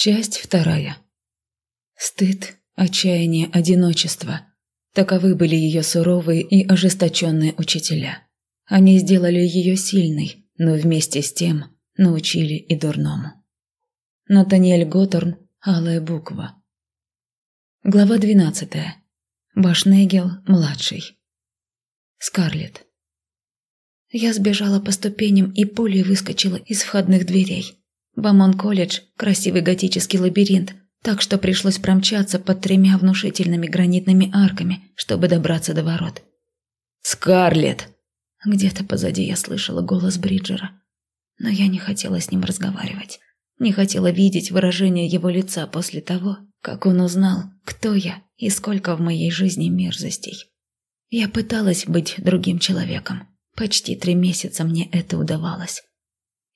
Часть вторая. Стыд, отчаяние, одиночество. Таковы были ее суровые и ожесточенные учителя. Они сделали ее сильной, но вместе с тем научили и дурному. Натаниэль Готтерн, Алая буква. Глава двенадцатая. Башнегел, младший. Скарлетт. Я сбежала по ступеням и пулей выскочила из входных дверей. Бамон-колледж – красивый готический лабиринт, так что пришлось промчаться под тремя внушительными гранитными арками, чтобы добраться до ворот. «Скарлетт!» Где-то позади я слышала голос Бриджера, но я не хотела с ним разговаривать. Не хотела видеть выражение его лица после того, как он узнал, кто я и сколько в моей жизни мерзостей. Я пыталась быть другим человеком. Почти три месяца мне это удавалось.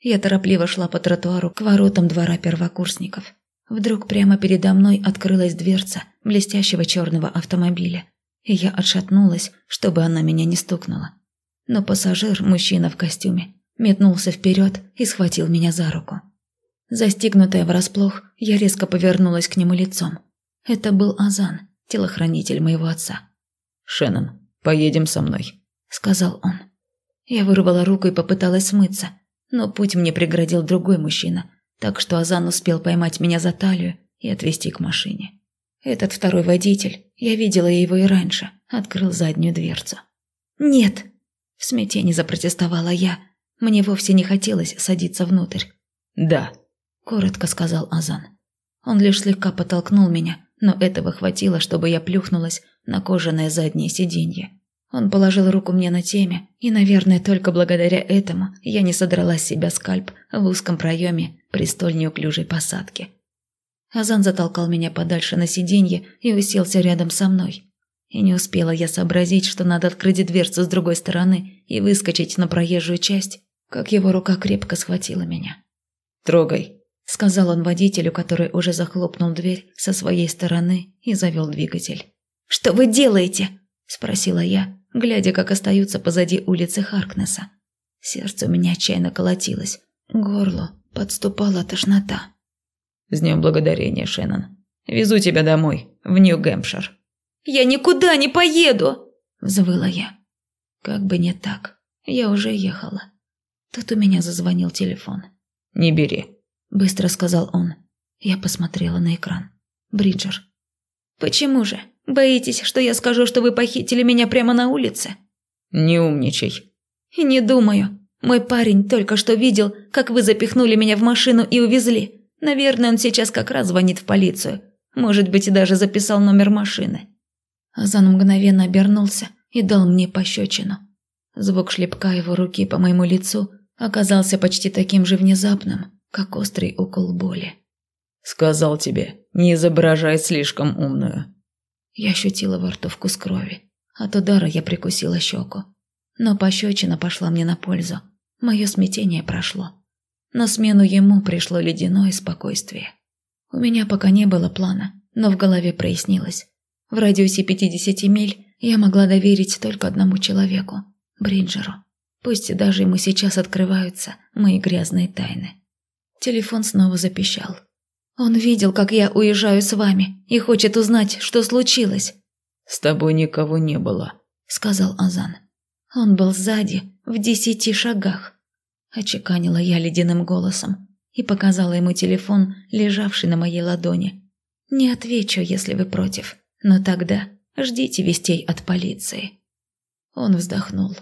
Я торопливо шла по тротуару к воротам двора первокурсников. Вдруг прямо передо мной открылась дверца блестящего черного автомобиля, и я отшатнулась, чтобы она меня не стукнула. Но пассажир, мужчина в костюме, метнулся вперед и схватил меня за руку. Застигнутая врасплох, я резко повернулась к нему лицом. Это был Азан, телохранитель моего отца. «Шеннон, поедем со мной», — сказал он. Я вырвала руку и попыталась смыться, но путь мне преградил другой мужчина, так что Азан успел поймать меня за талию и отвезти к машине. Этот второй водитель, я видела его и раньше, открыл заднюю дверцу. «Нет!» – в смятении запротестовала я. Мне вовсе не хотелось садиться внутрь. «Да», – коротко сказал Азан. Он лишь слегка подтолкнул меня, но этого хватило, чтобы я плюхнулась на кожаное заднее сиденье. Он положил руку мне на теме, и, наверное, только благодаря этому я не содрала с себя скальп в узком проеме при столь неуклюжей посадке. Азан затолкал меня подальше на сиденье и уселся рядом со мной. И не успела я сообразить, что надо открыть дверцу с другой стороны и выскочить на проезжую часть, как его рука крепко схватила меня. «Трогай», – сказал он водителю, который уже захлопнул дверь со своей стороны и завел двигатель. «Что вы делаете?» – спросила я, глядя, как остаются позади улицы Харкнесса. Сердце у меня отчаянно колотилось, горло подступала тошнота. «С днем благодарения, Шеннон. Везу тебя домой, в Нью-Гэмпшир». «Я никуда не поеду!» – взвыла я. Как бы не так, я уже ехала. Тут у меня зазвонил телефон. «Не бери», – быстро сказал он. Я посмотрела на экран. Бриджер. «Почему же? Боитесь, что я скажу, что вы похитили меня прямо на улице?» «Не умничай». «И не думаю. Мой парень только что видел, как вы запихнули меня в машину и увезли. Наверное, он сейчас как раз звонит в полицию. Может быть, даже записал номер машины». Азан мгновенно обернулся и дал мне пощечину. Звук шлепка его руки по моему лицу оказался почти таким же внезапным, как острый укол боли. «Сказал тебе, не изображай слишком умную», я ощутила во рту вкус крови. От удара я прикусила щеку. Но пощечина пошла мне на пользу. Мое смятение прошло. На смену ему пришло ледяное спокойствие. У меня пока не было плана, но в голове прояснилось. В радиусе 50 миль я могла доверить только одному человеку – Бриджеру. Пусть даже ему сейчас открываются мои грязные тайны. Телефон снова запищал. Он видел, как я уезжаю с вами и хочет узнать, что случилось. С тобой никого не было, сказал Азан. Он был сзади, в десяти шагах. Очеканила я ледяным голосом и показала ему телефон, лежавший на моей ладони. Не отвечу, если вы против, но тогда ждите вестей от полиции. Он вздохнул.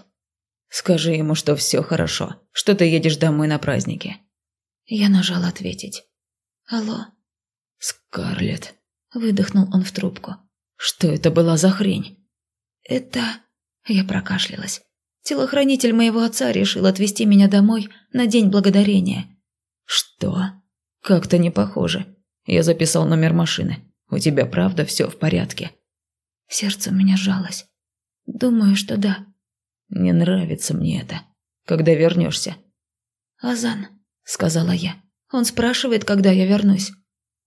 Скажи ему, что все хорошо, что ты едешь домой на праздники. Я нажал ответить. «Алло?» «Скарлетт», – выдохнул он в трубку. «Что это была за хрень?» «Это...» – я прокашлялась. «Телохранитель моего отца решил отвезти меня домой на День Благодарения». «Что? Как-то не похоже. Я записал номер машины. У тебя правда все в порядке?» Сердце у меня сжалось. «Думаю, что да». «Не нравится мне это. Когда вернешься?» «Азан», – сказала я. Он спрашивает, когда я вернусь.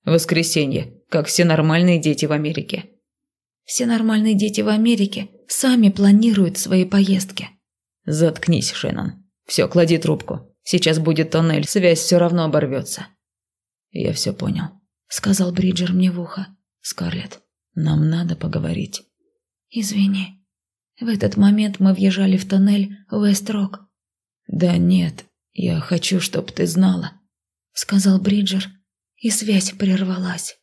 Воскресенье, как все нормальные дети в Америке. Все нормальные дети в Америке сами планируют свои поездки. Заткнись, Шеннон. Все, клади трубку. Сейчас будет тоннель, связь все равно оборвется. Я все понял. — сказал Бриджер мне в ухо. «Скарлетт, нам надо поговорить». «Извини». В этот момент мы въезжали в тоннель Уэст-Рок. «Да нет, я хочу, чтоб ты знала», — сказал Бриджер, и связь прервалась.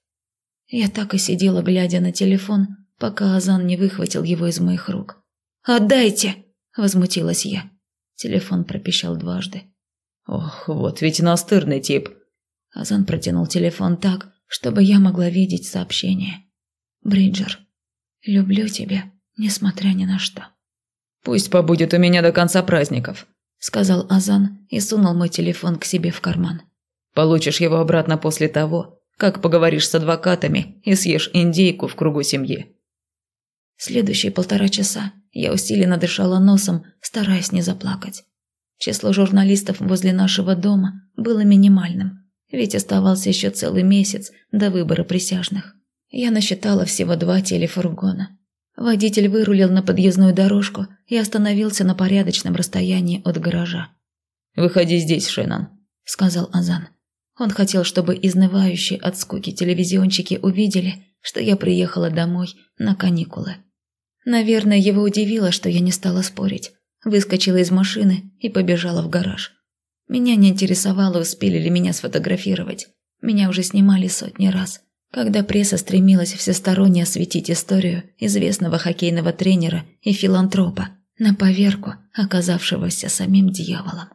Я так и сидела, глядя на телефон, пока Азан не выхватил его из моих рук. «Отдайте!» – возмутилась я. Телефон пропищал дважды. «Ох, вот ведь настырный тип!» Азан протянул телефон так, чтобы я могла видеть сообщение. «Бриджер, люблю тебя, несмотря ни на что». «Пусть побудет у меня до конца праздников», – сказал Азан и сунул мой телефон к себе в карман. «Получишь его обратно после того, как поговоришь с адвокатами и съешь индейку в кругу семьи». Следующие полтора часа я усиленно дышала носом, стараясь не заплакать. Число журналистов возле нашего дома было минимальным, ведь оставался еще целый месяц до выбора присяжных. Я насчитала всего два телефургона. Водитель вырулил на подъездную дорожку и остановился на порядочном расстоянии от гаража. «Выходи здесь, Шеннон», — сказал Азан. Он хотел, чтобы изнывающие от скуки телевизионщики увидели, что я приехала домой на каникулы. Наверное, его удивило, что я не стала спорить. Выскочила из машины и побежала в гараж. Меня не интересовало, успели ли меня сфотографировать. Меня уже снимали сотни раз, когда пресса стремилась всесторонне осветить историю известного хоккейного тренера и филантропа, на поверку оказавшегося самим дьяволом.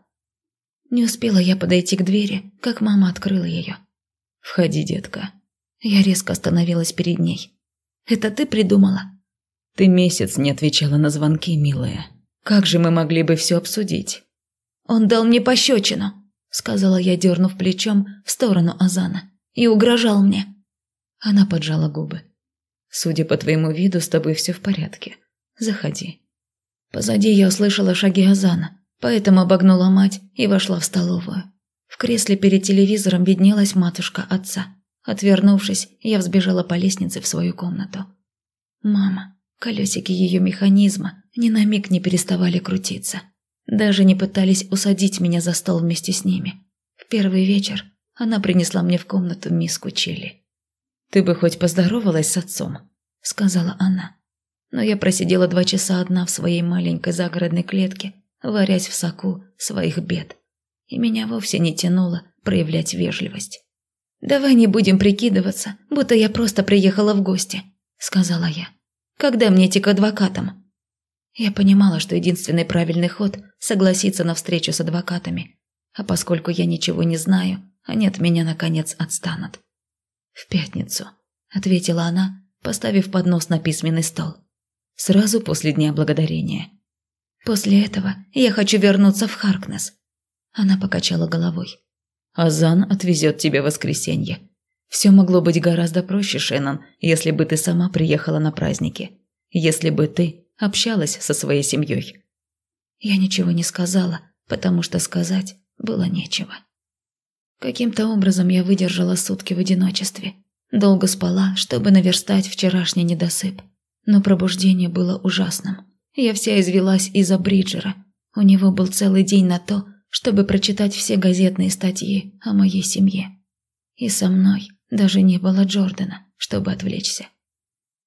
Не успела я подойти к двери, как мама открыла ее. «Входи, детка». Я резко остановилась перед ней. «Это ты придумала?» «Ты месяц не отвечала на звонки, милая. Как же мы могли бы все обсудить?» «Он дал мне пощечину», — сказала я, дернув плечом в сторону Азана, «и угрожал мне». Она поджала губы. «Судя по твоему виду, с тобой все в порядке. Заходи». Позади я услышала шаги Азана, поэтому обогнула мать и вошла в столовую. В кресле перед телевизором виднелась матушка отца. Отвернувшись, я взбежала по лестнице в свою комнату. Мама, колесики ее механизма ни на миг не переставали крутиться. Даже не пытались усадить меня за стол вместе с ними. В первый вечер она принесла мне в комнату миску чили. «Ты бы хоть поздоровалась с отцом», — сказала она. Но я просидела два часа одна в своей маленькой загородной клетке, варясь в соку своих бед. И меня вовсе не тянуло проявлять вежливость. «Давай не будем прикидываться, будто я просто приехала в гости», — сказала я. «Когда мне идти к адвокатам?» Я понимала, что единственный правильный ход – согласиться на встречу с адвокатами. А поскольку я ничего не знаю, они от меня, наконец, отстанут. «В пятницу», – ответила она, поставив поднос на письменный стол. «Сразу после Дня Благодарения». После этого я хочу вернуться в Харкнес. Она покачала головой. Азан отвезет тебя в воскресенье. Все могло быть гораздо проще, Шеннон, если бы ты сама приехала на праздники. Если бы ты общалась со своей семьей. Я ничего не сказала, потому что сказать было нечего. Каким-то образом я выдержала сутки в одиночестве. Долго спала, чтобы наверстать вчерашний недосып. Но пробуждение было ужасным. Я вся извелась из-за Бриджера. У него был целый день на то, чтобы прочитать все газетные статьи о моей семье. И со мной даже не было Джордана, чтобы отвлечься.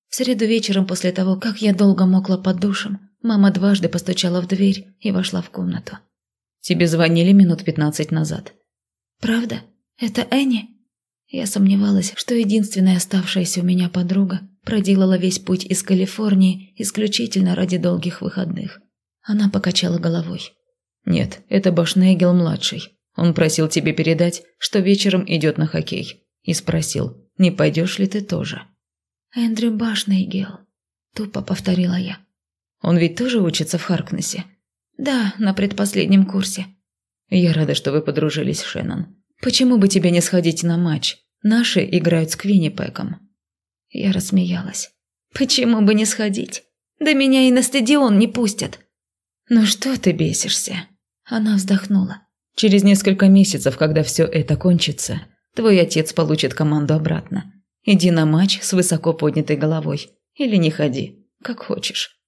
В среду вечером после того, как я долго мокла под душем, мама дважды постучала в дверь и вошла в комнату. «Тебе звонили минут пятнадцать назад». «Правда? Это Энни?» Я сомневалась, что единственная оставшаяся у меня подруга проделала весь путь из Калифорнии исключительно ради долгих выходных. Она покачала головой. «Нет, это Башнегел-младший. Он просил тебе передать, что вечером идет на хоккей. И спросил, не пойдешь ли ты тоже?» «Эндрю Башнегел», – тупо повторила я. «Он ведь тоже учится в Харкнессе?» «Да, на предпоследнем курсе». «Я рада, что вы подружились, Шеннон. Почему бы тебе не сходить на матч? Наши играют с Квиннипеком». Я рассмеялась. «Почему бы не сходить? Да меня и на стадион не пустят». «Ну что ты бесишься?» Она вздохнула. «Через несколько месяцев, когда все это кончится, твой отец получит команду обратно. Иди на матч с высоко поднятой головой. Или не ходи, как хочешь».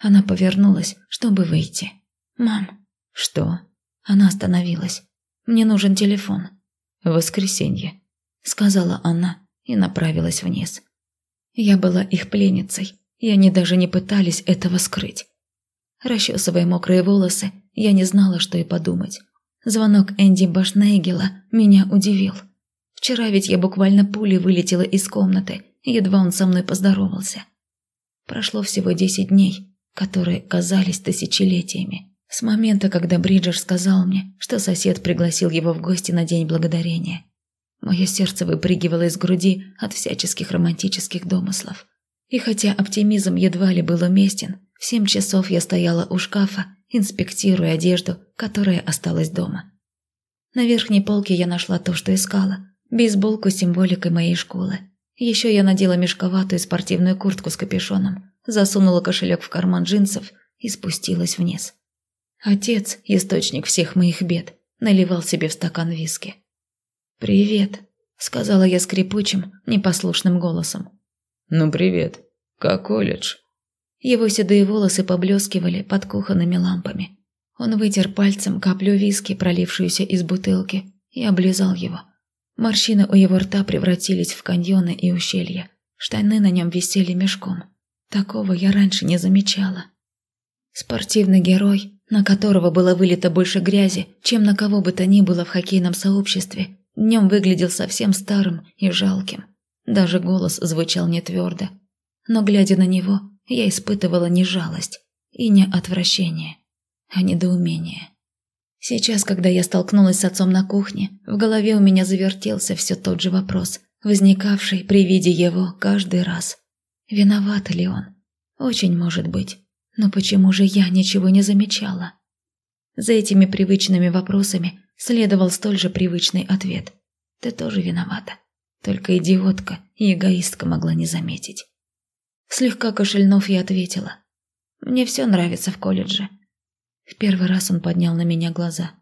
Она повернулась, чтобы выйти. «Мам». «Что?» Она остановилась. «Мне нужен телефон». «В воскресенье». — сказала она и направилась вниз. Я была их пленницей, и они даже не пытались этого скрыть. Расчесывая мокрые волосы, я не знала, что и подумать. Звонок Энди Башнейгела меня удивил. Вчера ведь я буквально пулей вылетела из комнаты, едва он со мной поздоровался. Прошло всего десять дней, которые казались тысячелетиями. С момента, когда Бриджер сказал мне, что сосед пригласил его в гости на День Благодарения. Мое сердце выпрыгивало из груди от всяческих романтических домыслов. И хотя оптимизм едва ли был уместен, в семь часов я стояла у шкафа, инспектируя одежду, которая осталась дома. На верхней полке я нашла то, что искала – бейсболку с символикой моей школы. Еще я надела мешковатую спортивную куртку с капюшоном, засунула кошелек в карман джинсов и спустилась вниз. Отец, источник всех моих бед, наливал себе в стакан виски. «Привет», — сказала я скрипучим, непослушным голосом. «Ну, привет. Как колледж?» Его седые волосы поблескивали под кухонными лампами. Он вытер пальцем каплю виски, пролившуюся из бутылки, и облизал его. Морщины у его рта превратились в каньоны и ущелья. Штаны на нем висели мешком. Такого я раньше не замечала. Спортивный герой, на которого было вылито больше грязи, чем на кого бы то ни было в хоккейном сообществе, днем выглядел совсем старым и жалким. Даже голос звучал не твердо. Но, глядя на него, я испытывала не жалость и не отвращение, а недоумение. Сейчас, когда я столкнулась с отцом на кухне, в голове у меня завертелся все тот же вопрос, возникавший при виде его каждый раз. Виноват ли он? Очень может быть. Но почему же я ничего не замечала? За этими привычными вопросами следовал столь же привычный ответ. Ты тоже виновата. Только идиотка и эгоистка могла не заметить. Слегка кашельнув, я ответила. Мне все нравится в колледже. В первый раз он поднял на меня глаза.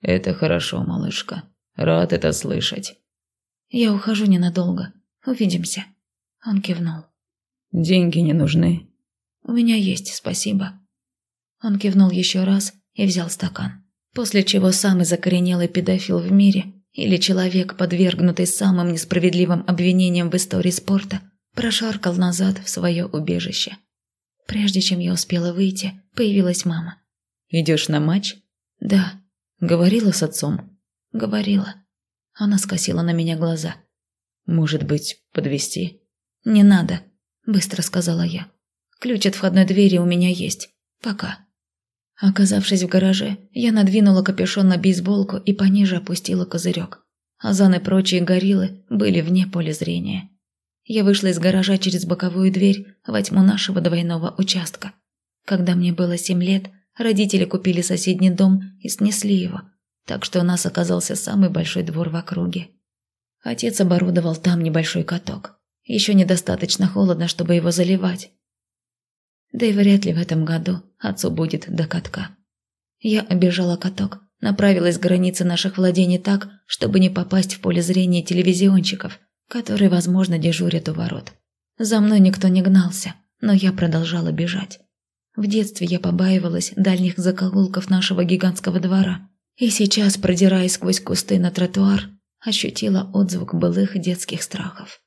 «Это хорошо, малышка. Рад это слышать». «Я ухожу ненадолго. Увидимся». Он кивнул. «Деньги не нужны». «У меня есть, спасибо». Он кивнул еще раз и взял стакан. После чего самый закоренелый педофил в мире или человек, подвергнутый самым несправедливым обвинениям в истории спорта, прошаркал назад в свое убежище. Прежде чем я успела выйти, появилась мама. «Идешь на матч?» «Да». «Говорила с отцом?» «Говорила». Она скосила на меня глаза. «Может быть, подвести? «Не надо», – быстро сказала я. «Ключ от входной двери у меня есть. Пока». Оказавшись в гараже, я надвинула капюшон на бейсболку и пониже опустила козырек. Азан и прочие гориллы были вне поля зрения. Я вышла из гаража через боковую дверь во тьму нашего двойного участка. Когда мне было семь лет, родители купили соседний дом и снесли его, так что у нас оказался самый большой двор в округе. Отец оборудовал там небольшой каток. Еще недостаточно холодно, чтобы его заливать, да и вряд ли в этом году отцу будет до катка. Я обежала каток, направилась к границе наших владений так, чтобы не попасть в поле зрения телевизионщиков, которые, возможно, дежурят у ворот. За мной никто не гнался, но я продолжала бежать. В детстве я побаивалась дальних закоулков нашего гигантского двора, и сейчас, продираясь сквозь кусты на тротуар, ощутила отзвук былых детских страхов.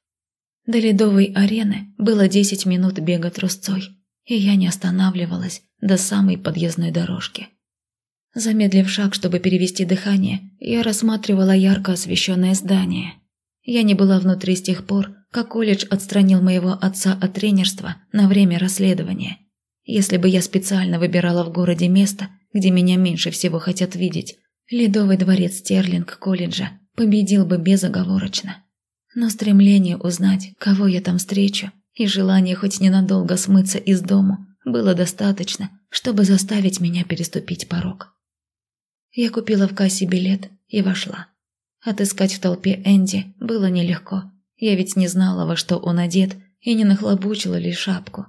До ледовой арены было десять минут бега трусцой, и я не останавливалась до самой подъездной дорожки. Замедлив шаг, чтобы перевести дыхание, я рассматривала ярко освещенное здание. Я не была внутри с тех пор, как колледж отстранил моего отца от тренерства на время расследования. Если бы я специально выбирала в городе место, где меня меньше всего хотят видеть, Ледовый дворец Стерлинг колледжа победил бы безоговорочно. Но стремление узнать, кого я там встречу, и желание хоть ненадолго смыться из дому было достаточно, чтобы заставить меня переступить порог. Я купила в кассе билет и вошла. Отыскать в толпе Энди было нелегко. Я ведь не знала, во что он одет, и не нахлобучила ли шапку.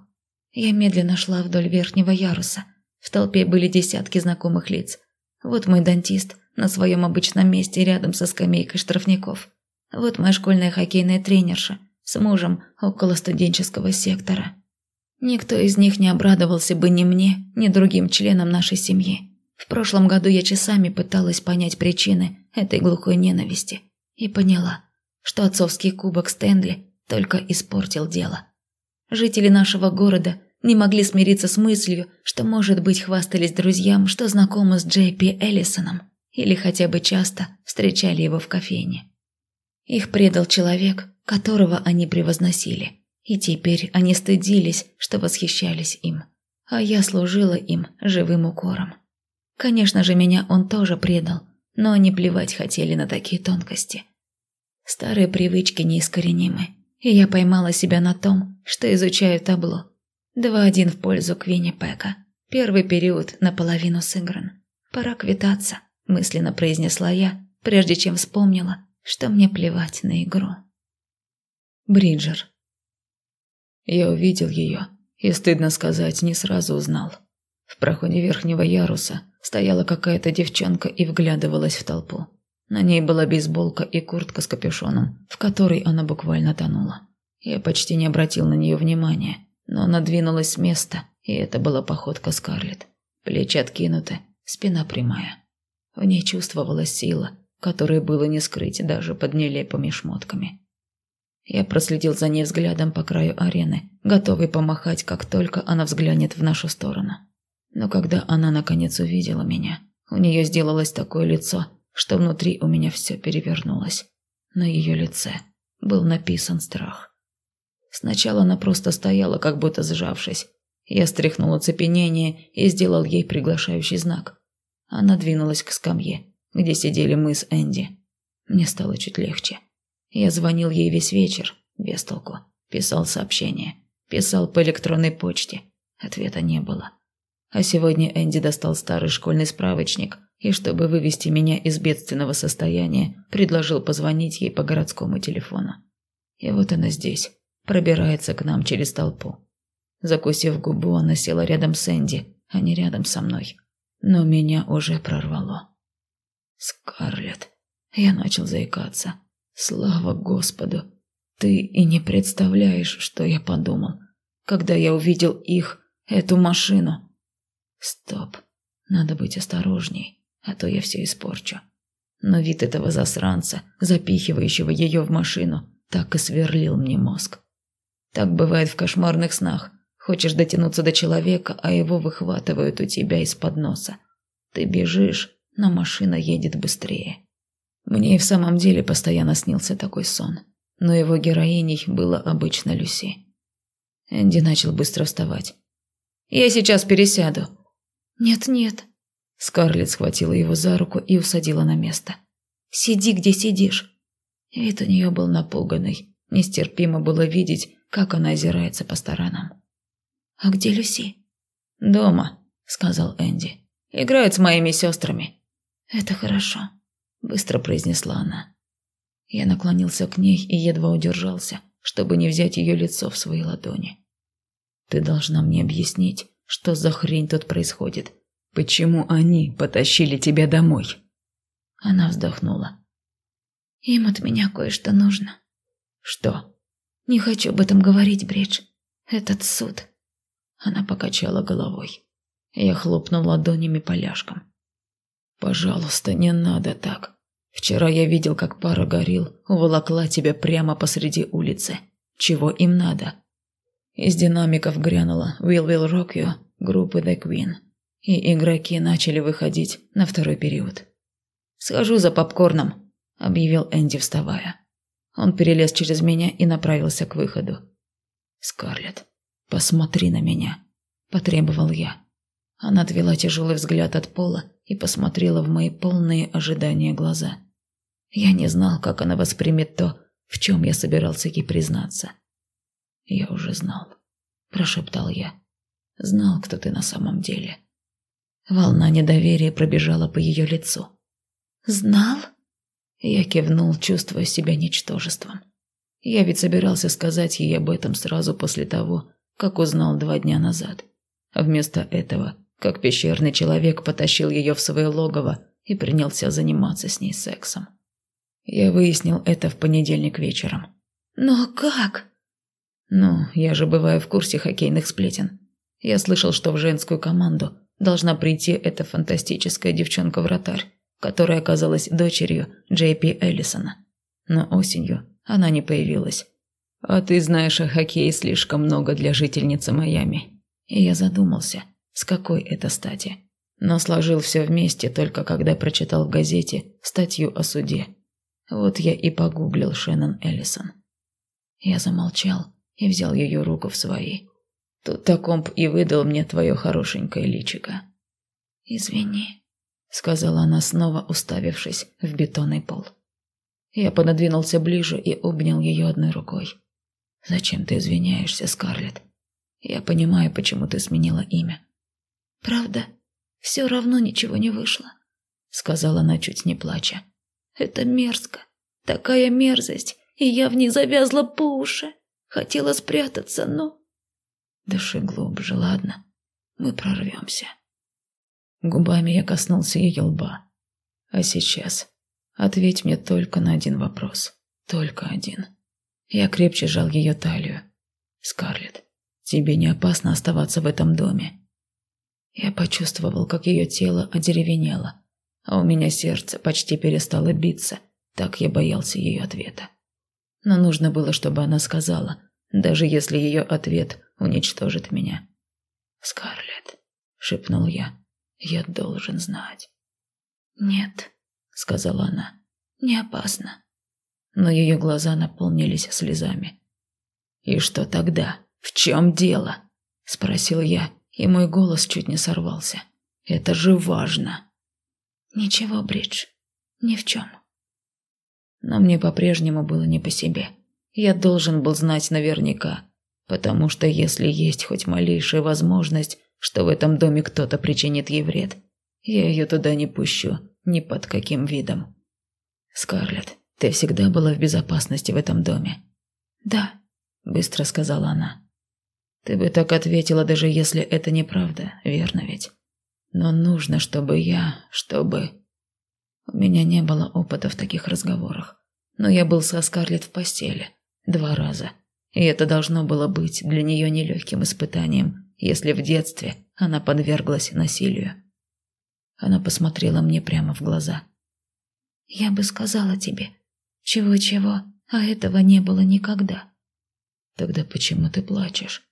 Я медленно шла вдоль верхнего яруса. В толпе были десятки знакомых лиц. Вот мой дантист на своем обычном месте рядом со скамейкой штрафников. Вот моя школьная хоккейная тренерша – с мужем около студенческого сектора. Никто из них не обрадовался бы ни мне, ни другим членам нашей семьи. В прошлом году я часами пыталась понять причины этой глухой ненависти и поняла, что отцовский кубок Стэнли только испортил дело. Жители нашего города не могли смириться с мыслью, что, может быть, хвастались друзьям, что знакомы с Джей Эллисоном, или хотя бы часто встречали его в кофейне. Их предал человек, которого они превозносили, и теперь они стыдились, что восхищались им, а я служила им живым укором. Конечно же, меня он тоже предал, но они плевать хотели на такие тонкости. Старые привычки неискоренимы, и я поймала себя на том, что изучаю табло. Два-один в пользу Квинни Пека. Первый период наполовину сыгран. Пора квитаться, мысленно произнесла я, прежде чем вспомнила, что мне плевать на игру. Бриджер. Я увидел ее и, стыдно сказать, не сразу узнал. В проходе верхнего яруса стояла какая-то девчонка и вглядывалась в толпу. На ней была бейсболка и куртка с капюшоном, в которой она буквально тонула. Я почти не обратил на нее внимания, но она двинулась с места, и это была походка Скарлетт. Плечи откинуты, спина прямая. В ней чувствовалась сила, которую было не скрыть даже под нелепыми шмотками. Я проследил за ней взглядом по краю арены, готовый помахать, как только она взглянет в нашу сторону. Но когда она наконец увидела меня, у нее сделалось такое лицо, что внутри у меня все перевернулось. На ее лице был написан страх. Сначала она просто стояла, как будто сжавшись. Я стряхнул оцепенение и сделал ей приглашающий знак. Она двинулась к скамье, где сидели мы с Энди. Мне стало чуть легче. Я звонил ей весь вечер, без толку. Писал сообщения. Писал по электронной почте. Ответа не было. А сегодня Энди достал старый школьный справочник и, чтобы вывести меня из бедственного состояния, предложил позвонить ей по городскому телефону. И вот она здесь, пробирается к нам через толпу. Закусив губу, она села рядом с Энди, а не рядом со мной. Но меня уже прорвало. «Скарлетт», я начал заикаться. «Слава Господу! Ты и не представляешь, что я подумал, когда я увидел их, эту машину. Стоп. Надо быть осторожней, а то я все испорчу. Но вид этого засранца, запихивающего ее в машину, так и сверлил мне мозг. Так бывает в кошмарных снах. Хочешь дотянуться до человека, а его выхватывают у тебя из-под носа. Ты бежишь, но машина едет быстрее. Мне и в самом деле постоянно снился такой сон. Но его героиней была обычно Люси. Энди начал быстро вставать. «Я сейчас пересяду», «Нет-нет». Скарлетт схватила его за руку и усадила на место. «Сиди, где сидишь». Вид у нее был напуганный. Нестерпимо было видеть, как она озирается по сторонам. «А где Люси?» «Дома», — сказал Энди. «Играет с моими сестрами». «Это хорошо», — быстро произнесла она. Я наклонился к ней и едва удержался, чтобы не взять ее лицо в свои ладони. «Ты должна мне объяснить, что за хрень тут происходит? Почему они потащили тебя домой?» Она вздохнула. «Им от меня кое-что нужно». «Что?» «Не хочу об этом говорить, Бридж. Этот суд». Она покачала головой. Я хлопнул ладонями по ляжкам. «Пожалуйста, не надо так. Вчера я видел, как пара горил уволокла тебя прямо посреди улицы. Чего им надо?» Из динамиков грянула «Will Will Rock You» группы The Queen, и игроки начали выходить на второй период. «Схожу за попкорном», – объявил Энди, вставая. Он перелез через меня и направился к выходу. «Скарлетт, посмотри на меня», – потребовал я. Она отвела тяжелый взгляд от пола и посмотрела в мои полные ожидания глаза. Я не знал, как она воспримет то, в чем я собирался ей признаться. «Я уже знал», – прошептал я. «Знал, кто ты на самом деле». Волна недоверия пробежала по ее лицу. «Знал?» Я кивнул, чувствуя себя ничтожеством. Я ведь собирался сказать ей об этом сразу после того, как узнал два дня назад. А вместо этого, как пещерный человек потащил ее в свое логово и принялся заниматься с ней сексом. Я выяснил это в понедельник вечером. «Но как?» Ну, я же бываю в курсе хоккейных сплетен. Я слышал, что в женскую команду должна прийти эта фантастическая девчонка-вратарь, которая оказалась дочерью Джей Пи Эллисона. Но осенью она не появилась. А ты знаешь о хоккее слишком много для жительницы Майами. И я задумался, с какой это стати. Но сложил все вместе только когда прочитал в газете статью о суде. Вот я и погуглил Шеннон Эллисон. Я замолчал и взял ее руку в свои. Тут-то комп и выдал мне твое хорошенькое личико. «Извини», — сказала она снова, уставившись в бетонный пол. Я пододвинулся ближе и обнял ее одной рукой. «Зачем ты извиняешься, Скарлетт? Я понимаю, почему ты сменила имя». «Правда, все равно ничего не вышло», — сказала она, чуть не плача. «Это мерзко, такая мерзость, и я в ней завязла по уши. Хотела спрятаться, но...» «Дыши глубже, ладно? Мы прорвемся». Губами я коснулся ее лба. «А сейчас ответь мне только на один вопрос. Только один». Я крепче сжал ее талию. «Скарлетт, тебе не опасно оставаться в этом доме?» Я почувствовал, как ее тело одеревенело, а у меня сердце почти перестало биться, так я боялся ее ответа. Но нужно было, чтобы она сказала, даже если ее ответ уничтожит меня. «Скарлетт», — шепнул я, — «я должен знать». «Нет», — сказала она, — «не опасно» но ее глаза наполнились слезами. «И что тогда? В чем дело?» – спросил я, и мой голос чуть не сорвался. «Это же важно!» «Ничего, Бридж, ни в чем». Но мне по-прежнему было не по себе. Я должен был знать наверняка, потому что если есть хоть малейшая возможность, что в этом доме кто-то причинит ей вред, я ее туда не пущу ни под каким видом. Скарлетт, ты всегда была в безопасности в этом доме. Да, быстро сказала она. Ты бы так ответила, даже если это неправда, верно ведь? Но нужно, чтобы я, чтобы... У меня не было опыта в таких разговорах. Но я был со Скарлетт в постели. Два раза. И это должно было быть для нее нелегким испытанием, если в детстве она подверглась насилию. Она посмотрела мне прямо в глаза. «Я бы сказала тебе, чего-чего, а этого не было никогда. Тогда почему ты плачешь?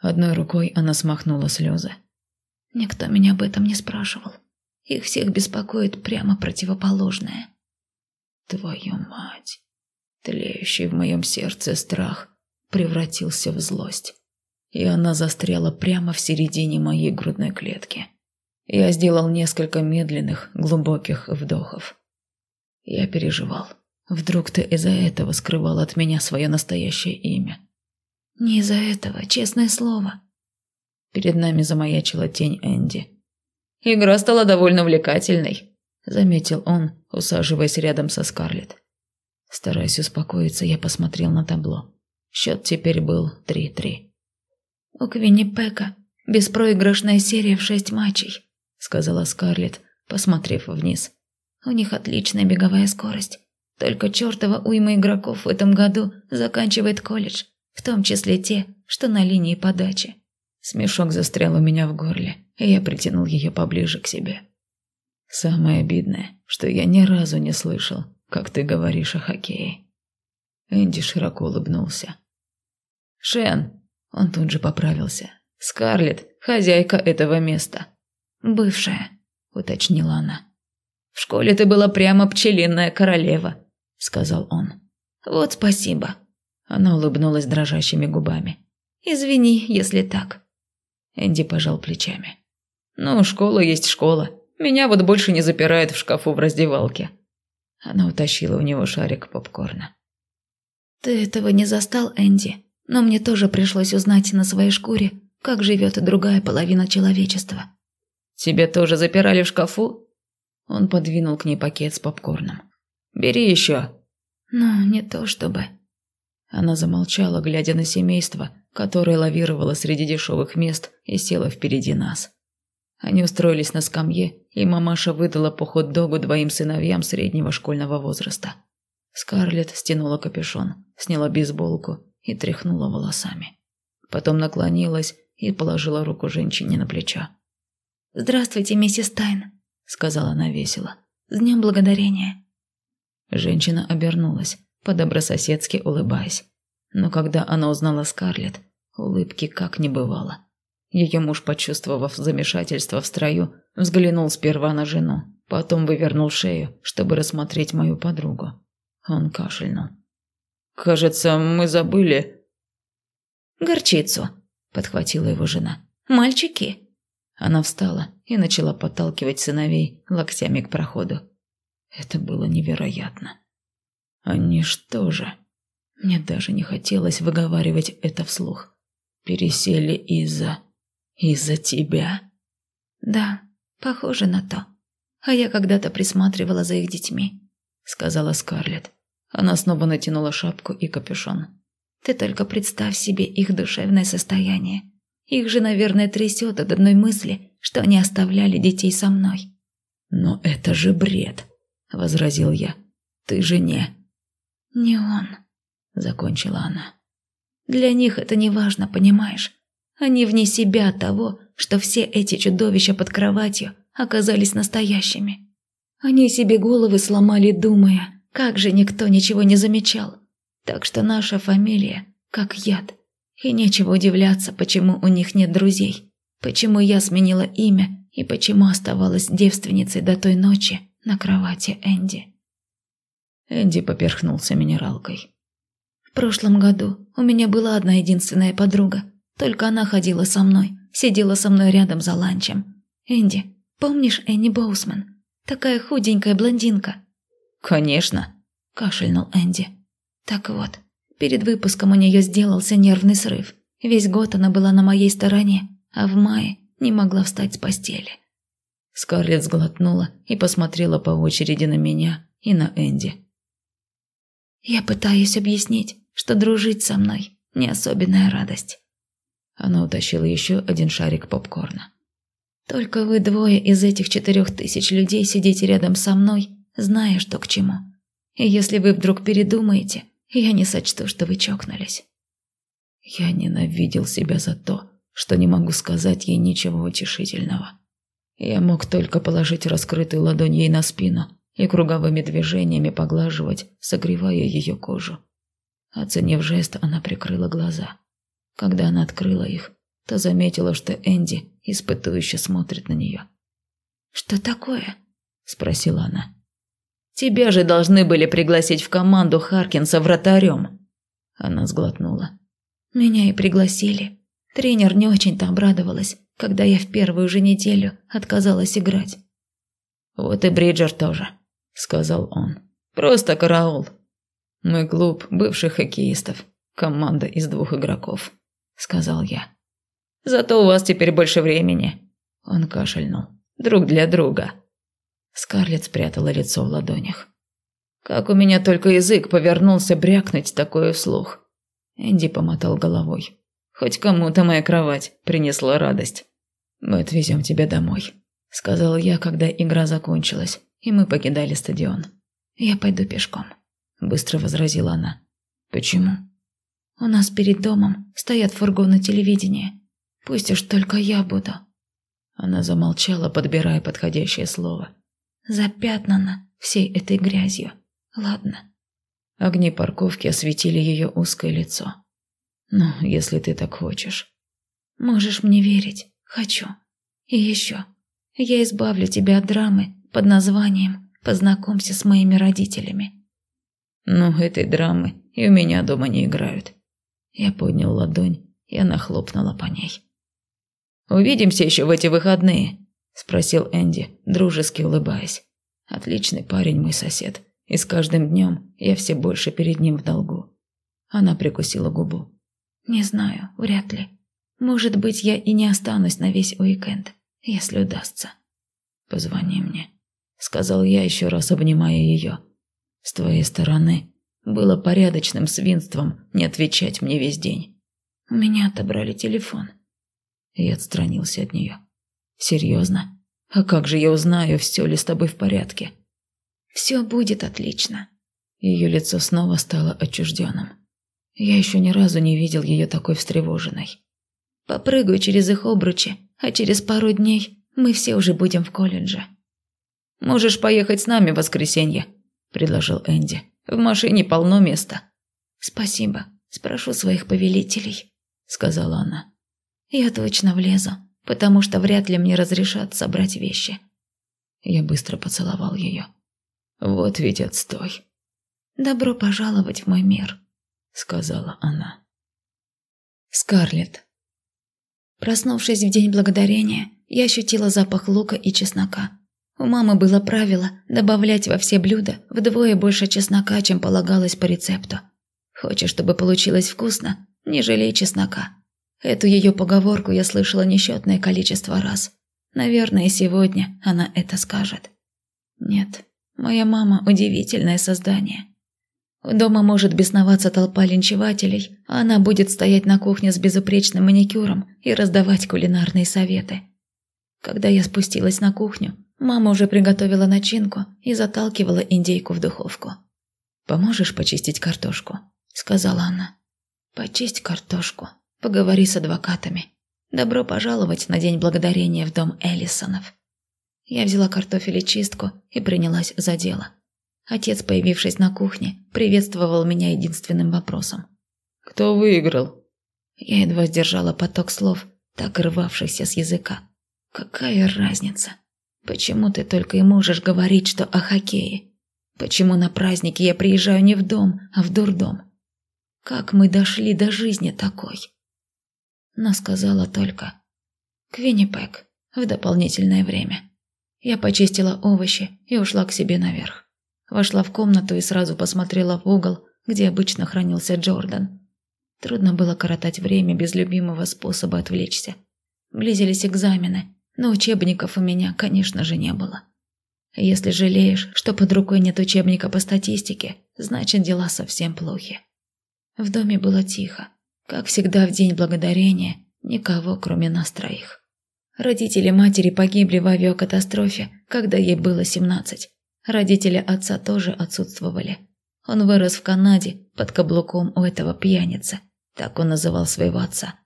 Одной рукой она смахнула слезы. Никто меня об этом не спрашивал. Их всех беспокоит прямо противоположное. Твою мать! Тлеющий в моем сердце страх превратился в злость. И она застряла прямо в середине моей грудной клетки. Я сделал несколько медленных, глубоких вдохов. Я переживал. Вдруг ты из-за этого скрывал от меня свое настоящее имя? Не из-за этого, честное слово. Перед нами замаячила тень Энди. Игра стала довольно увлекательной, заметил он, усаживаясь рядом со Скарлетт. Стараясь успокоиться, я посмотрел на табло. Счет теперь был 3-3. «У Квиннипека беспроигрышная серия в шесть матчей», — сказала Скарлетт, посмотрев вниз. «У них отличная беговая скорость. Только чертова уйма игроков в этом году заканчивает колледж, в том числе те, что на линии подачи. Смешок застрял у меня в горле, и я притянул ее поближе к себе. Самое обидное, что я ни разу не слышал, как ты говоришь о хоккее. Энди широко улыбнулся. «Шен!» – он тут же поправился. «Скарлетт, хозяйка этого места». «Бывшая», – уточнила она. «В школе ты была прямо пчелиная королева», – сказал он. «Вот спасибо». Она улыбнулась дрожащими губами. «Извини, если так». Энди пожал плечами. «Ну, школа есть школа. Меня вот больше не запирают в шкафу в раздевалке». Она утащила у него шарик попкорна. «Ты этого не застал, Энди, но мне тоже пришлось узнать на своей шкуре, как живет другая половина человечества». «Тебе тоже запирали в шкафу?» Он подвинул к ней пакет с попкорном. Бери еще». «Ну, не то чтобы...» Она замолчала, глядя на семейство, которое лавировало среди дешевых мест и село впереди нас. Они устроились на скамье, и мамаша выдала по хот-догу двоим сыновьям среднего школьного возраста. Скарлетт стянула капюшон, сняла бейсболку и тряхнула волосами. Потом наклонилась и положила руку женщине на плечо. «Здравствуйте, миссис Тайн», — сказала она весело. «С днем благодарения». Женщина обернулась, по-добрососедски улыбаясь. Но когда она узнала Скарлетт, улыбки как не бывало. Ее муж, почувствовав замешательство в строю, взглянул сперва на жену, потом вывернул шею, чтобы рассмотреть мою подругу. Он кашлянул. «Кажется, мы забыли...» «Горчицу», — подхватила его жена. «Мальчики». Она встала и начала подталкивать сыновей локтями к проходу. Это было невероятно. Они что же? Мне даже не хотелось выговаривать это вслух. Пересели из-за... из-за тебя? Да, похоже на то. А я когда-то присматривала за их детьми, сказала Скарлетт. Она снова натянула шапку и капюшон. Ты только представь себе их душевное состояние. Их же, наверное, трясет от одной мысли, что они оставляли детей со мной. «Но это же бред», — возразил я. «Ты же не...» «Не он», — закончила она. «Для них это не важно, понимаешь? Они вне себя того, что все эти чудовища под кроватью оказались настоящими. Они себе головы сломали, думая, как же никто ничего не замечал. Так что наша фамилия как яд. И нечего удивляться, почему у них нет друзей, почему я сменила имя и почему оставалась девственницей до той ночи на кровати Энди. Энди поперхнулся минералкой. В прошлом году у меня была одна единственная подруга, только она ходила со мной, сидела со мной рядом за ланчем. Энди, помнишь Энни Боусман? Такая худенькая блондинка. «Конечно», – кашельнул Энди. «Так вот, перед выпуском у нее сделался нервный срыв. Весь год она была на моей стороне, а в мае не могла встать с постели». Скарлетт сглотнула и посмотрела по очереди на меня и на Энди. «Я пытаюсь объяснить, что дружить со мной – не особенная радость». Она утащила еще один шарик попкорна. «Только вы двое из этих четырех тысяч людей сидите рядом со мной зная, что к чему. И если вы вдруг передумаете, я не сочту, что вы чокнулись». Я ненавидел себя за то, что не могу сказать ей ничего утешительного. Я мог только положить раскрытую ладонь ей на спину и круговыми движениями поглаживать, согревая ее кожу. Оценив жест, она прикрыла глаза. Когда она открыла их, то заметила, что Энди испытующе смотрит на нее. «Что такое?» – спросила она. Тебя же должны были пригласить в команду Харкинса вратарем. Она сглотнула. Меня и пригласили. Тренер не очень-то обрадовалась, когда я в первую же неделю отказалась играть. Вот и Бриджер тоже, сказал он. Просто караул. Мы клуб бывших хоккеистов, команда из двух игроков, сказал я. Зато у вас теперь больше времени. Он кашельнул. Друг для друга. Скарлетт спрятала лицо в ладонях. Как у меня только язык повернулся брякнуть такое вслух. Энди помотал головой. Хоть кому-то моя кровать принесла радость. Мы отвезем тебя домой, сказал я, когда игра закончилась, и мы покидали стадион. Я пойду пешком, быстро возразила она. Почему? У нас перед домом стоят фургоны телевидения. Пусть уж только я буду. Она замолчала, подбирая подходящее слово запятнана всей этой грязью. Ладно. Огни парковки осветили ее узкое лицо. Ну, если ты так хочешь. Можешь мне верить. Хочу. И еще. Я избавлю тебя от драмы под названием «Познакомься с моими родителями». Ну, этой драмы и у меня дома не играют. Я поднял ладонь, и она хлопнула по ней. «Увидимся еще в эти выходные», спросил Энди, дружески улыбаясь. Отличный парень мой сосед, и с каждым днем я все больше перед ним в долгу. Она прикусила губу. Не знаю, вряд ли. Может быть, я и не останусь на весь уикенд, если удастся. Позвони мне, сказал я еще раз, обнимая ее. С твоей стороны было порядочным свинством не отвечать мне весь день. У меня отобрали телефон. Я отстранился от нее. Серьезно? А как же я узнаю, все ли с тобой в порядке? Все будет отлично. Ее лицо снова стало отчужденным. Я еще ни разу не видел ее такой встревоженной. Попрыгаю через их обручи, а через пару дней мы все уже будем в колледже. «Можешь поехать с нами в воскресенье», – предложил Энди. В машине полно места». «Спасибо. Спрошу своих повелителей», — сказала она. «Я точно влезу, потому что вряд ли мне разрешат собрать вещи». Я быстро поцеловал ее. «Вот ведь отстой». «Добро пожаловать в мой мир», — сказала она. Скарлетт. Проснувшись в день благодарения, я ощутила запах лука и чеснока. У мамы было правило добавлять во все блюда вдвое больше чеснока, чем полагалось по рецепту. Хочешь, чтобы получилось вкусно, не жалей чеснока. Эту ее поговорку я слышала несчетное количество раз. Наверное, сегодня она это скажет. Нет, моя мама удивительное создание. Дома может бесноваться толпа линчевателей, а она будет стоять на кухне с безупречным маникюром и раздавать кулинарные советы. Когда я спустилась на кухню, мама уже приготовила начинку и заталкивала индейку в духовку. «Поможешь почистить картошку?» – сказала она. «Почисть картошку. Поговори с адвокатами. Добро пожаловать на День Благодарения в дом Эллисонов». Я взяла картофель и чистку и принялась за дело. Отец, появившись на кухне, приветствовал меня единственным вопросом. «Кто выиграл?» Я едва сдержала поток слов, так рвавшихся с языка. «Какая разница? Почему ты только и можешь говорить, что о хоккее? Почему на праздники я приезжаю не в дом, а в дурдом? Как мы дошли до жизни такой?» Но сказала только «Квиннипек» в дополнительное время. Я почистила овощи и ушла к себе наверх. Вошла в комнату и сразу посмотрела в угол, где обычно хранился Джордан. Трудно было коротать время без любимого способа отвлечься. Близились экзамены, но учебников у меня, конечно же, не было. Если жалеешь, что под рукой нет учебника по статистике, значит дела совсем плохи. В доме было тихо. Как всегда в день благодарения, никого, кроме нас троих. Родители матери погибли в авиакатастрофе, когда ей было семнадцать. Родители отца тоже отсутствовали. Он вырос в Канаде под каблуком у этого пьяницы. Так он называл своего отца.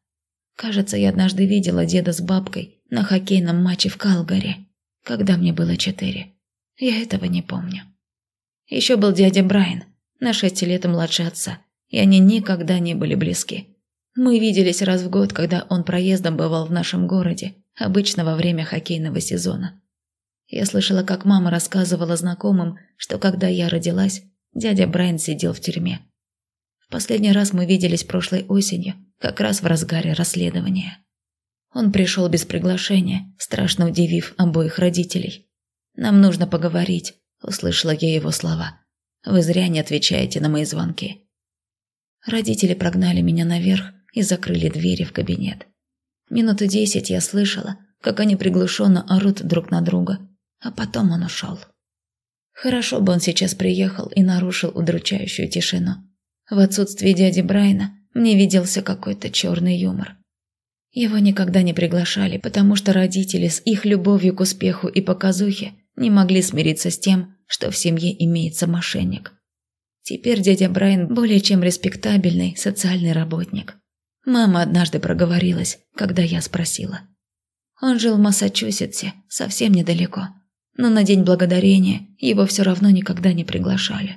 Кажется, я однажды видела деда с бабкой на хоккейном матче в Калгари, когда мне было четыре. Я этого не помню. Еще был дядя Брайан, на шесть лет младше отца, и они никогда не были близки. Мы виделись раз в год, когда он проездом бывал в нашем городе, обычно во время хоккейного сезона. Я слышала, как мама рассказывала знакомым, что когда я родилась, дядя Брайан сидел в тюрьме. В последний раз мы виделись прошлой осенью, как раз в разгаре расследования. Он пришел без приглашения, страшно удивив обоих родителей. «Нам нужно поговорить», – услышала я его слова. «Вы зря не отвечаете на мои звонки». Родители прогнали меня наверх и закрыли двери в кабинет. Минуты десять я слышала, как они приглушенно орут друг на друга – а потом он ушел. Хорошо бы он сейчас приехал и нарушил удручающую тишину. В отсутствие дяди Брайна мне виделся какой-то черный юмор. Его никогда не приглашали, потому что родители с их любовью к успеху и показухе не могли смириться с тем, что в семье имеется мошенник. Теперь дядя Брайан более чем респектабельный социальный работник. Мама однажды проговорилась, когда я спросила. Он жил в Массачусетсе, совсем недалеко но на День Благодарения его все равно никогда не приглашали.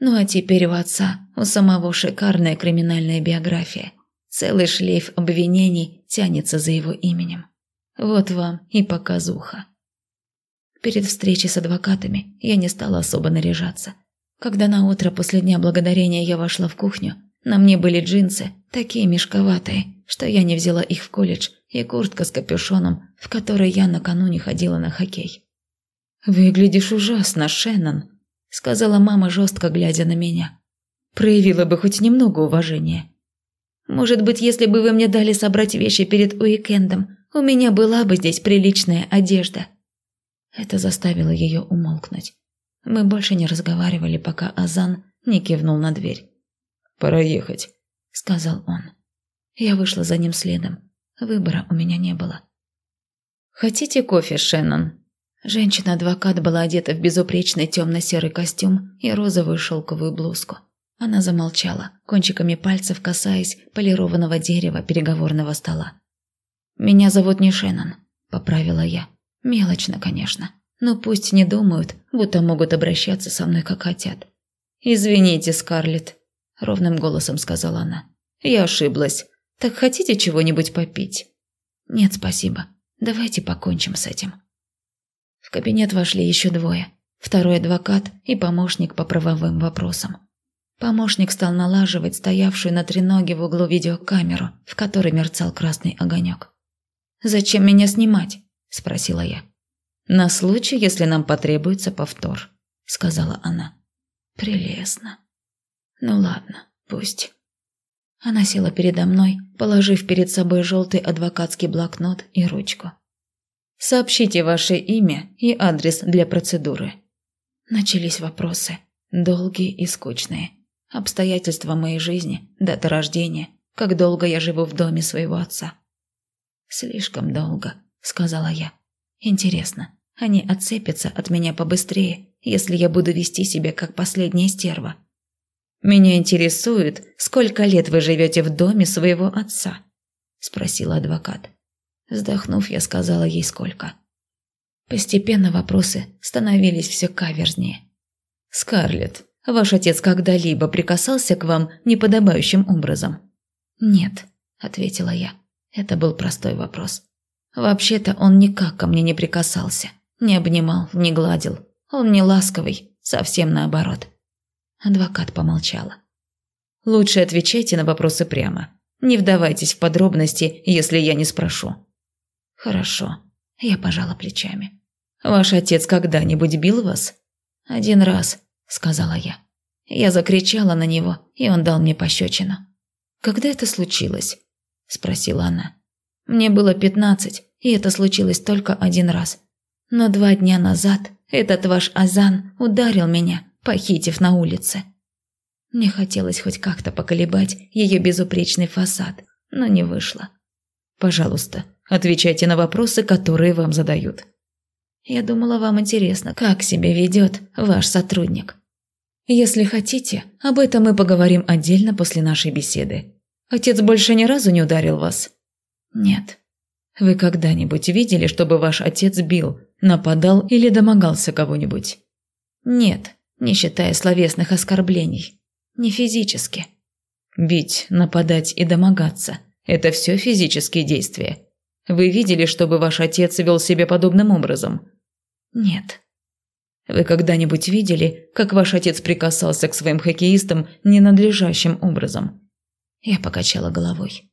Ну а теперь у отца, у самого шикарная криминальная биография. Целый шлейф обвинений тянется за его именем. Вот вам и показуха. Перед встречей с адвокатами я не стала особо наряжаться. Когда на утро после Дня Благодарения я вошла в кухню, на мне были джинсы, такие мешковатые, что я не взяла их в колледж, и куртка с капюшоном, в которой я накануне ходила на хоккей. «Выглядишь ужасно, Шеннон», — сказала мама, жестко глядя на меня. «Проявила бы хоть немного уважения». «Может быть, если бы вы мне дали собрать вещи перед уикендом, у меня была бы здесь приличная одежда». Это заставило ее умолкнуть. Мы больше не разговаривали, пока Азан не кивнул на дверь. «Пора ехать», — сказал он. Я вышла за ним следом. Выбора у меня не было. «Хотите кофе, Шеннон?» Женщина-адвокат была одета в безупречный темно-серый костюм и розовую шелковую блузку. Она замолчала, кончиками пальцев касаясь полированного дерева переговорного стола. «Меня зовут не Шеннон», – поправила я. «Мелочно, конечно, но пусть не думают, будто могут обращаться со мной как хотят. «Извините, Скарлетт», – ровным голосом сказала она. «Я ошиблась. Так хотите чего-нибудь попить?» «Нет, спасибо. Давайте покончим с этим». В кабинет вошли еще двое. Второй адвокат и помощник по правовым вопросам. Помощник стал налаживать стоявшую на треноге в углу видеокамеру, в которой мерцал красный огонек. «Зачем меня снимать?» – спросила я. «На случай, если нам потребуется повтор», – сказала она. «Прелестно. Ну ладно, пусть». Она села передо мной, положив перед собой желтый адвокатский блокнот и ручку. «Сообщите ваше имя и адрес для процедуры». Начались вопросы, долгие и скучные. Обстоятельства моей жизни, дата рождения, как долго я живу в доме своего отца. «Слишком долго», — сказала я. «Интересно, они отцепятся от меня побыстрее, если я буду вести себя как последняя стерва?» «Меня интересует, сколько лет вы живете в доме своего отца?» – спросил адвокат. Вздохнув, я сказала ей сколько. Постепенно вопросы становились все каверзнее. «Скарлетт, Ваш отец когда-либо прикасался к вам неподобающим образом?» «Нет», – ответила я. Это был простой вопрос. Вообще-то он никак ко мне не прикасался. Не обнимал, не гладил. Он не ласковый, совсем наоборот. Адвокат помолчала. «Лучше отвечайте на вопросы прямо. Не вдавайтесь в подробности, если я не спрошу». «Хорошо», – я пожала плечами. «Ваш отец когда-нибудь бил вас?» «Один раз, – сказала я. Я закричала на него, и он дал мне пощечину. «Когда это случилось?» – спросила она. «Мне было пятнадцать, и это случилось только один раз. Но два дня назад этот ваш Азан ударил меня, похитив на улице». Мне хотелось хоть как-то поколебать ее безупречный фасад, но не вышло. «Пожалуйста, отвечайте на вопросы, которые вам задают», я думала, вам интересно, как себя ведет ваш сотрудник. Если хотите, об этом мы поговорим отдельно после нашей беседы. Отец больше ни разу не ударил вас? Нет. Вы когда-нибудь видели, чтобы ваш отец бил, нападал или домогался кого-нибудь? Нет, не считая словесных оскорблений. Не физически. Бить, нападать и домогаться – это все физические действия. Вы видели, чтобы ваш отец вел себя подобным образом? Нет. Вы когда-нибудь видели, как ваш отец прикасался к своим хоккеистам ненадлежащим образом? Я покачала головой.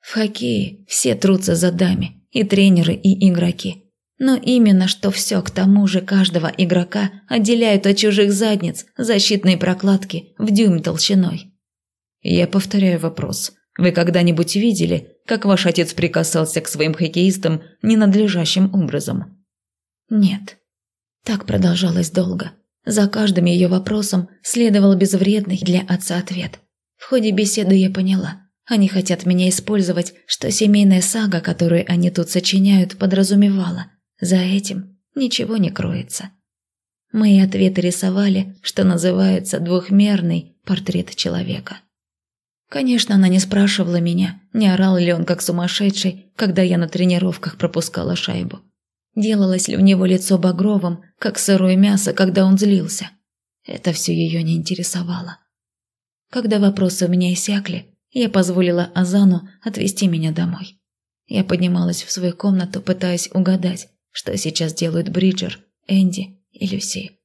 В хоккее все трутся за дами, и тренеры, и игроки. Но именно что все к тому же каждого игрока отделяют от чужих задниц защитные прокладки в дюйм толщиной. Я повторяю вопрос. Вы когда-нибудь видели, как ваш отец прикасался к своим хоккеистам ненадлежащим образом? Нет. Так продолжалось долго. За каждым ее вопросом следовал безвредный для отца ответ. В ходе беседы я поняла. Они хотят меня использовать, что семейная сага, которую они тут сочиняют, подразумевала. За этим ничего не кроется. Мои ответы рисовали, что называется двухмерный портрет человека. Конечно, она не спрашивала меня, не орал ли он как сумасшедший, когда я на тренировках пропускала шайбу. Делалось ли у него лицо багровым, как сырое мясо, когда он злился? Это все ее не интересовало. Когда вопросы у меня иссякли, я позволила Азану отвезти меня домой. Я поднималась в свою комнату, пытаясь угадать, что сейчас делают Бриджер, Энди и Люси.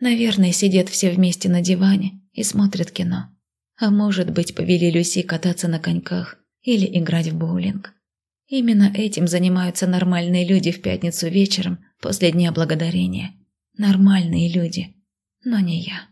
Наверное, сидят все вместе на диване и смотрят кино. А может быть, повели Люси кататься на коньках или играть в боулинг. Именно этим занимаются нормальные люди в пятницу вечером после Дня Благодарения. Нормальные люди, но не я.